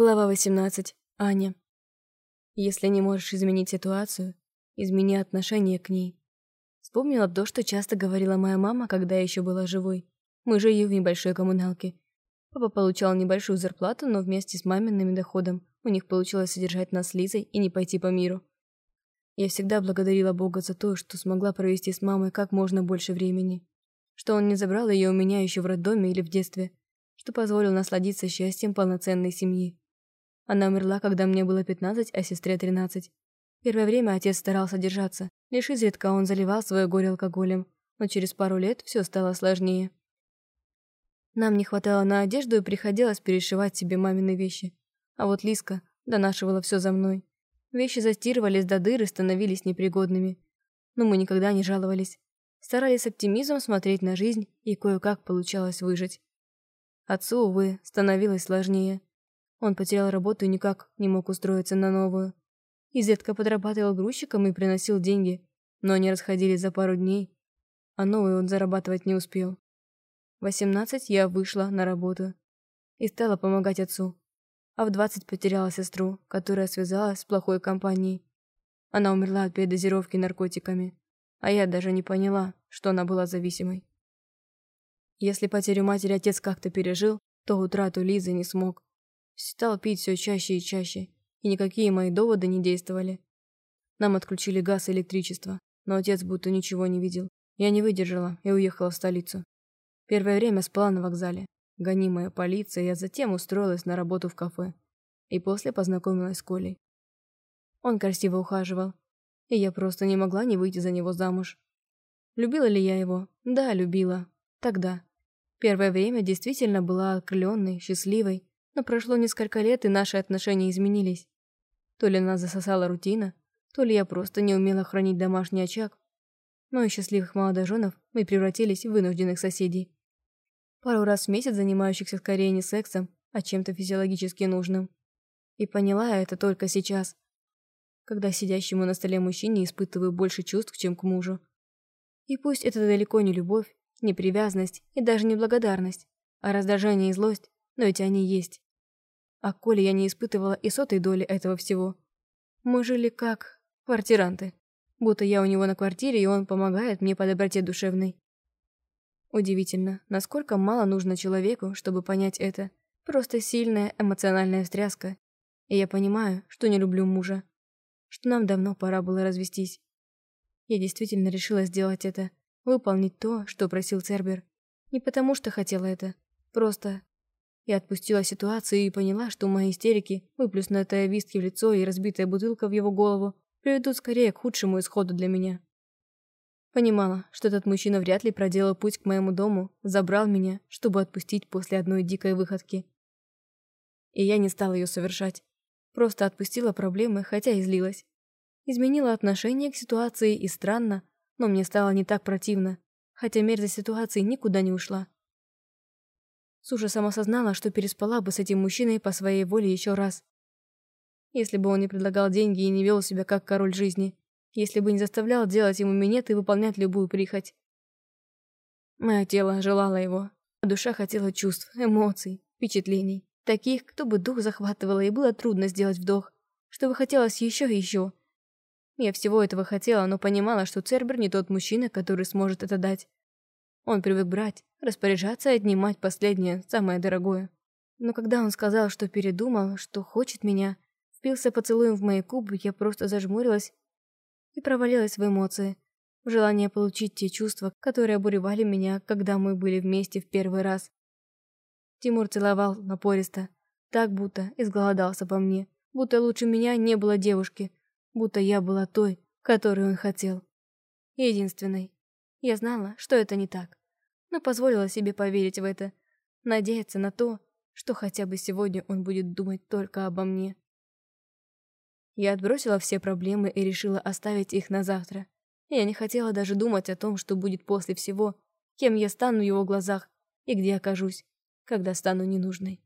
Глава 18. Аня. Если не можешь изменить ситуацию, измени отношение к ней. Вспомнила то, что часто говорила моя мама, когда я еще была живой. Мы жили в небольшой коммуналке. Папа получал небольшую зарплату, но вместе с маминым доходом у них получилось содержать нас с Лизой и не пойти по миру. Я всегда благодарила Бога за то, что смогла провести с мамой как можно больше времени. Что он не забрал ее у меня еще в роддоме или в детстве, что позволил насладиться счастьем полноценной семьи. Она умерла, когда мне было 15, а сестре 13. Первое время отец старался держаться. Лишь изредка он заливал свое горе алкоголем, но через пару лет все стало сложнее. Нам не хватало на одежду и приходилось перешивать себе мамины вещи. А вот Лиска донашивала все за мной. Вещи застирывались до дыр и становились непригодными. Но мы никогда не жаловались. Старались с оптимизмом смотреть на жизнь и кое-как получалось выжить. Отцу, увы, становилось сложнее. Он потерял работу и никак не мог устроиться на новую. Изредка подрабатывал грузчиком и приносил деньги, но они расходились за пару дней, а новую он зарабатывать не успел. В 18 я вышла на работу и стала помогать отцу, а в 20 потеряла сестру, которая связалась с плохой компанией. Она умерла от передозировки наркотиками, а я даже не поняла, что она была зависимой. Если потерю матери отец как-то пережил, то утрату Лизы не смог. Стал пить все чаще и чаще, и никакие мои доводы не действовали. Нам отключили газ и электричество, но отец будто ничего не видел. Я не выдержала и уехала в столицу. Первое время спала на вокзале, гонимая полицией, а затем устроилась на работу в кафе. И после познакомилась с Колей. Он красиво ухаживал, и я просто не могла не выйти за него замуж. Любила ли я его? Да, любила. Тогда. Первое время действительно была окрыленной, счастливой, но прошло несколько лет, и наши отношения изменились. То ли нас засосала рутина, то ли я просто не умела хранить домашний очаг. Но из счастливых молодоженов мы превратились в вынужденных соседей. Пару раз в месяц занимающихся скорее не сексом, а чем-то физиологически нужным. И поняла я это только сейчас, когда сидящему на столе мужчине испытываю больше чувств, чем к мужу. И пусть это далеко не любовь, не привязанность и даже не благодарность, а раздражение и злость, но ведь они есть. А Коле я не испытывала и сотой доли этого всего. Мы жили как квартиранты. Будто я у него на квартире, и он помогает мне по доброте душевной. Удивительно, насколько мало нужно человеку, чтобы понять это. Просто сильная эмоциональная встряска. И я понимаю, что не люблю мужа. Что нам давно пора было развестись. Я действительно решила сделать это. Выполнить то, что просил Цербер. Не потому, что хотела это. Просто я отпустила ситуацию и поняла, что мои истерики, выплюснутая виски в лицо и разбитая бутылка в его голову, приведут скорее к худшему исходу для меня. Понимала, что этот мужчина вряд ли проделал путь к моему дому, забрал меня, чтобы отпустить после одной дикой выходки. И я не стала ее совершать. Просто отпустила проблемы, хотя и злилась. Изменила отношение к ситуации и странно, но мне стало не так противно, хотя мерзость ситуации никуда не ушла. С ужасом осознала, что переспала бы с этим мужчиной по своей воле еще раз. Если бы он не предлагал деньги и не вел себя как король жизни. Если бы не заставлял делать ему минет и выполнять любую прихоть. Мое тело желало его, а душа хотела чувств, эмоций, впечатлений. Таких, кто бы дух захватывало, и было трудно сделать вдох. Чтобы хотелось еще и еще. Я всего этого хотела, но понимала, что Цербер не тот мужчина, который сможет это дать. Он привык брать, распоряжаться и отнимать последнее, самое дорогое. Но когда он сказал, что передумал, что хочет меня, впился поцелуем в мои губы, я просто зажмурилась и провалилась в эмоции, в желание получить те чувства, которые обуревали меня, когда мы были вместе в первый раз. Тимур целовал напористо, так будто изголодался по мне, будто лучше меня не было девушки, будто я была той, которую он хотел. Единственной. Я знала, что это не так но позволила себе поверить в это, надеяться на то, что хотя бы сегодня он будет думать только обо мне. Я отбросила все проблемы и решила оставить их на завтра. Я не хотела даже думать о том, что будет после всего, кем я стану в его глазах и где окажусь, когда стану ненужной.